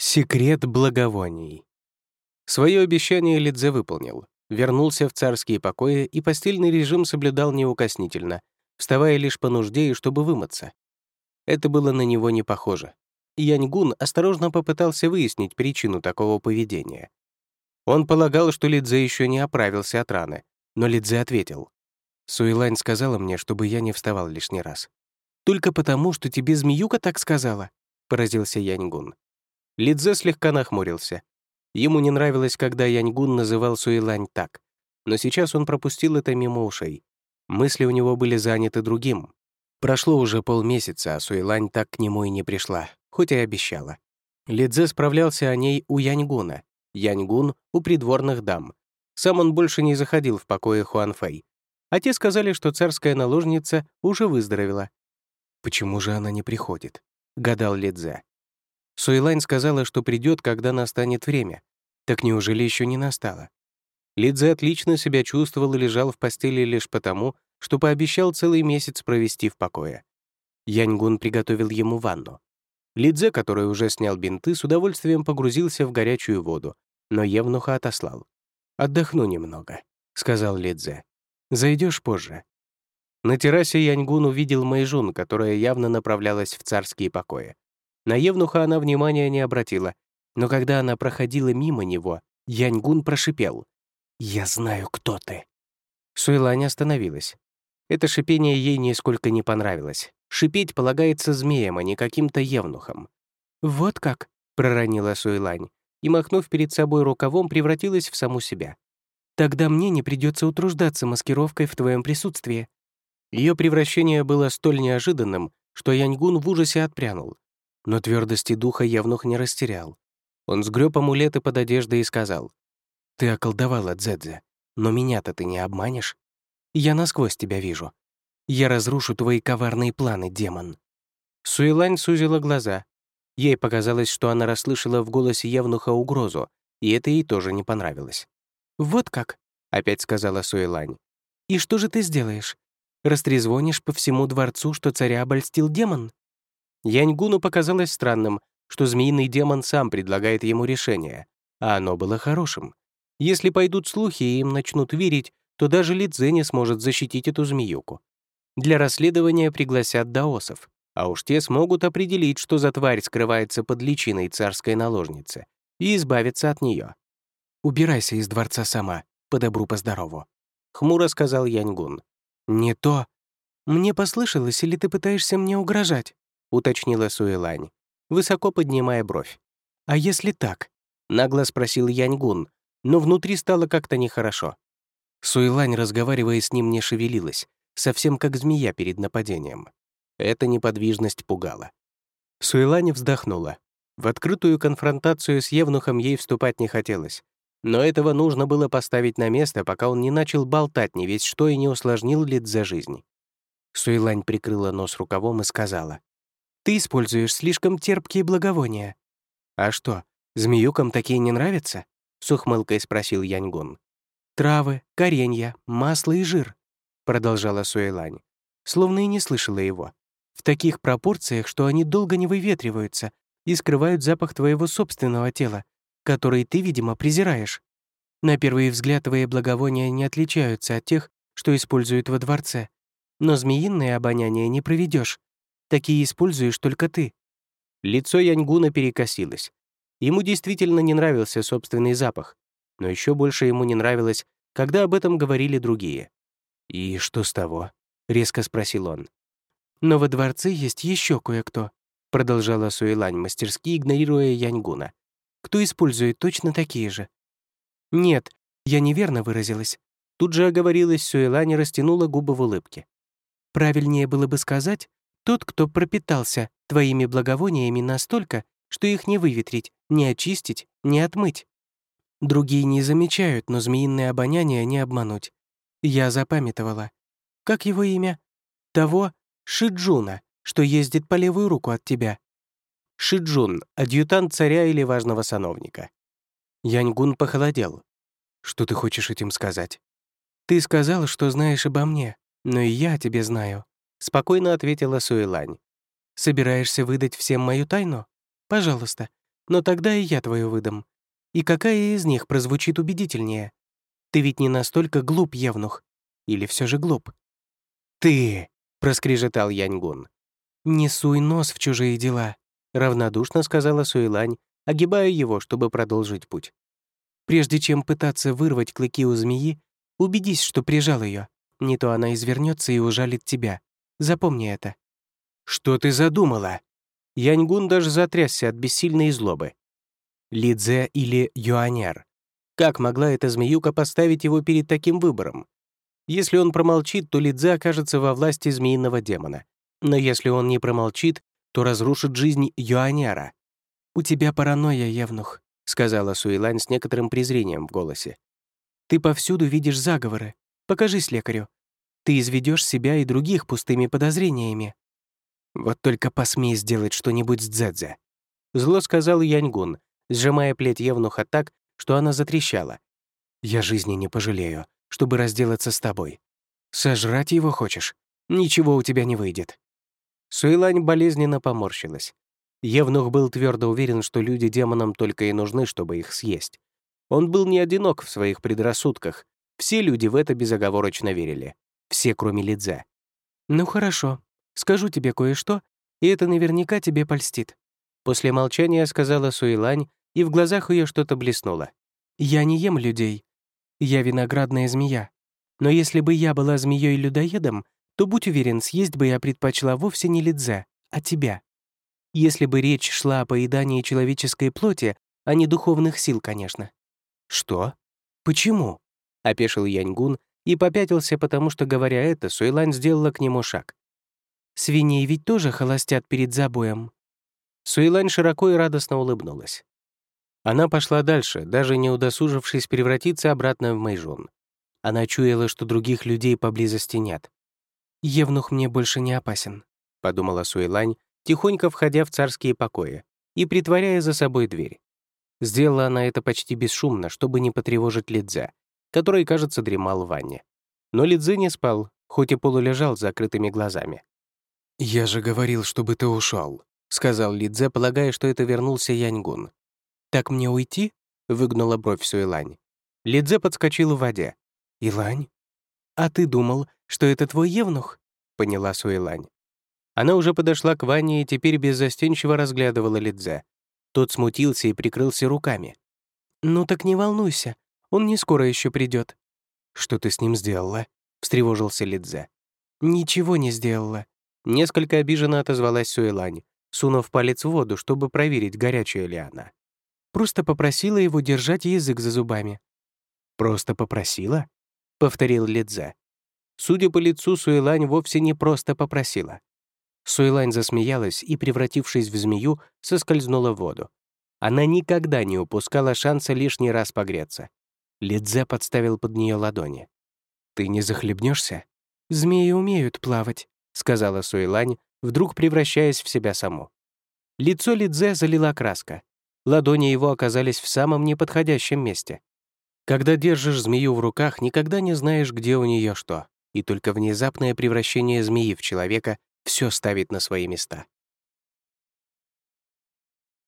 Секрет благовоний. Свое обещание Лидзе выполнил. Вернулся в царские покои и постельный режим соблюдал неукоснительно, вставая лишь по нужде и чтобы вымыться. Это было на него не похоже. Яньгун осторожно попытался выяснить причину такого поведения. Он полагал, что Лидзе еще не оправился от раны, но Лидзе ответил. Суэлань сказала мне, чтобы я не вставал лишний раз. «Только потому, что тебе змеюка так сказала?» — поразился Яньгун. Лидзе слегка нахмурился. Ему не нравилось, когда Яньгун называл Суэлань так, но сейчас он пропустил это мимо ушей. Мысли у него были заняты другим. Прошло уже полмесяца, а Суэлань так к нему и не пришла, хоть и обещала. Лидзе справлялся о ней у Яньгуна, Яньгун — у придворных дам. Сам он больше не заходил в покое Хуанфэй. А те сказали, что царская наложница уже выздоровела. «Почему же она не приходит?» — гадал Лидзе. Суэлань сказала, что придет, когда настанет время. Так неужели еще не настало? Лидзе отлично себя чувствовал и лежал в постели лишь потому, что пообещал целый месяц провести в покое. Яньгун приготовил ему ванну. Лидзе, который уже снял бинты, с удовольствием погрузился в горячую воду, но Евнуха отослал. «Отдохну немного», — сказал Лидзе. Зайдешь позже». На террасе Яньгун увидел Мэйжун, которая явно направлялась в царские покои. На Евнуха она внимания не обратила, но когда она проходила мимо него, Яньгун прошипел. «Я знаю, кто ты». Суэлань остановилась. Это шипение ей нисколько не понравилось. Шипеть полагается змеям, а не каким-то евнухам. «Вот как?» — проронила Суэлань, и, махнув перед собой рукавом, превратилась в саму себя. «Тогда мне не придется утруждаться маскировкой в твоем присутствии». Ее превращение было столь неожиданным, что Яньгун в ужасе отпрянул но твердости духа Евнух не растерял. Он сгреб амулеты под одеждой и сказал, «Ты околдовала Дзэдзе, но меня-то ты не обманешь? Я насквозь тебя вижу. Я разрушу твои коварные планы, демон». Суэлань сузила глаза. Ей показалось, что она расслышала в голосе Евнуха угрозу, и это ей тоже не понравилось. «Вот как?» — опять сказала Суэлань. «И что же ты сделаешь? Растрезвонишь по всему дворцу, что царя обольстил демон?» Яньгуну показалось странным, что змеиный демон сам предлагает ему решение, а оно было хорошим. Если пойдут слухи и им начнут верить, то даже Лидзе не сможет защитить эту змеюку. Для расследования пригласят даосов, а уж те смогут определить, что за тварь скрывается под личиной царской наложницы, и избавиться от нее. «Убирайся из дворца сама, по добру, по здорову», — хмуро сказал Яньгун. «Не то. Мне послышалось, или ты пытаешься мне угрожать?» — уточнила Суэлань, высоко поднимая бровь. «А если так?» — нагло спросил Яньгун, но внутри стало как-то нехорошо. Суэлань, разговаривая с ним, не шевелилась, совсем как змея перед нападением. Эта неподвижность пугала. Суэлань вздохнула. В открытую конфронтацию с Евнухом ей вступать не хотелось. Но этого нужно было поставить на место, пока он не начал болтать не весь что и не усложнил лид за жизнь. Суэлань прикрыла нос рукавом и сказала. Ты используешь слишком терпкие благовония». «А что, змеюкам такие не нравятся?» — с ухмылкой спросил Яньгун. «Травы, коренья, масло и жир», — продолжала Суэлань, словно и не слышала его. «В таких пропорциях, что они долго не выветриваются и скрывают запах твоего собственного тела, который ты, видимо, презираешь. На первый взгляд твои благовония не отличаются от тех, что используют во дворце, но змеиное обоняние не проведешь. Такие используешь только ты». Лицо Яньгуна перекосилось. Ему действительно не нравился собственный запах, но еще больше ему не нравилось, когда об этом говорили другие. «И что с того?» — резко спросил он. «Но во дворце есть еще кое-кто», — продолжала Суэлань, мастерски игнорируя Яньгуна. «Кто использует точно такие же?» «Нет, я неверно выразилась». Тут же оговорилась Суэлань и растянула губы в улыбке. «Правильнее было бы сказать, тот, кто пропитался твоими благовониями настолько, что их не выветрить, не очистить, не отмыть. Другие не замечают, но змеиное обоняние не обмануть. Я запамятовала. Как его имя? Того Шиджуна, что ездит по левую руку от тебя. Шиджун — адъютант царя или важного сановника. Яньгун похолодел. «Что ты хочешь этим сказать?» «Ты сказал, что знаешь обо мне, но и я тебе знаю. — спокойно ответила Суэлань. «Собираешься выдать всем мою тайну? Пожалуйста, но тогда и я твою выдам. И какая из них прозвучит убедительнее? Ты ведь не настолько глуп, Евнух. Или все же глуп?» «Ты!» — проскрежетал Яньгун. «Не суй нос в чужие дела», — равнодушно сказала Суэлань, огибая его, чтобы продолжить путь. «Прежде чем пытаться вырвать клыки у змеи, убедись, что прижал ее. Не то она извернется и ужалит тебя. Запомни это». «Что ты задумала?» Яньгун даже затрясся от бессильной злобы. Лидзе или Юаняр. Как могла эта змеюка поставить его перед таким выбором? Если он промолчит, то Лидзе окажется во власти змеиного демона. Но если он не промолчит, то разрушит жизнь Юаняра. «У тебя паранойя, Евнух», — сказала Суэлань с некоторым презрением в голосе. «Ты повсюду видишь заговоры. Покажись лекарю. Ты изведешь себя и других пустыми подозрениями». «Вот только посмей сделать что-нибудь с Дзэдзе», — зло сказал Яньгун, сжимая плеть Евнуха так, что она затрещала. «Я жизни не пожалею, чтобы разделаться с тобой. Сожрать его хочешь? Ничего у тебя не выйдет». Суэлань болезненно поморщилась. Евнух был твердо уверен, что люди демонам только и нужны, чтобы их съесть. Он был не одинок в своих предрассудках. Все люди в это безоговорочно верили. Все, кроме Лидзе. «Ну хорошо, скажу тебе кое-что, и это наверняка тебе польстит». После молчания сказала Суэлань, и в глазах ее что-то блеснуло. «Я не ем людей. Я виноградная змея. Но если бы я была змеей-людоедом, то, будь уверен, съесть бы я предпочла вовсе не Лидзе, а тебя. Если бы речь шла о поедании человеческой плоти, а не духовных сил, конечно. «Что? Почему?» — опешил Яньгун и попятился, потому что, говоря это, Суэлань сделала к нему шаг. «Свиней ведь тоже холостят перед забоем». Суэлань широко и радостно улыбнулась. Она пошла дальше, даже не удосужившись превратиться обратно в Мэйжун. Она чуяла, что других людей поблизости нет. «Евнух мне больше не опасен», — подумала Суэлань, тихонько входя в царские покои и притворяя за собой дверь. Сделала она это почти бесшумно, чтобы не потревожить Лидзе, который, кажется, дремал в ванне. Но Лидзе не спал, хоть и полулежал с закрытыми глазами. «Я же говорил, чтобы ты ушел, сказал Лидзе, полагая, что это вернулся Яньгун. «Так мне уйти?» — выгнула бровь Суэлань. Лидзе подскочил в воде. «Илань?» «А ты думал, что это твой евнух?» — поняла Суэлань. Она уже подошла к Ване и теперь беззастенчиво разглядывала Лидзе. Тот смутился и прикрылся руками. «Ну так не волнуйся, он не скоро еще придет. «Что ты с ним сделала?» — встревожился Лидзе. «Ничего не сделала». Несколько обиженно отозвалась Суэлань, сунув палец в воду, чтобы проверить, горячая ли она. Просто попросила его держать язык за зубами. «Просто попросила?» — повторил Лидзе. Судя по лицу, Суэлань вовсе не просто попросила. Суэлань засмеялась и, превратившись в змею, соскользнула в воду. Она никогда не упускала шанса лишний раз погреться. Лидзе подставил под нее ладони. «Ты не захлебнешься? «Змеи умеют плавать», — сказала Суэлань, вдруг превращаясь в себя саму. Лицо Лидзе залила краска. Ладони его оказались в самом неподходящем месте. Когда держишь змею в руках, никогда не знаешь, где у нее что, и только внезапное превращение змеи в человека все ставит на свои места.